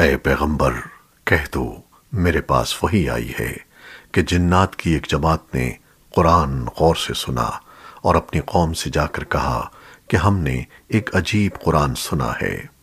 اے پیغمبر، کہہ دو، میرے پاس وہی آئی ہے کہ جنات کی ایک جماعت نے قرآن غور سے سنا اور اپنی قوم سے جا کر کہا کہ ہم نے ایک عجیب قرآن سنا ہے۔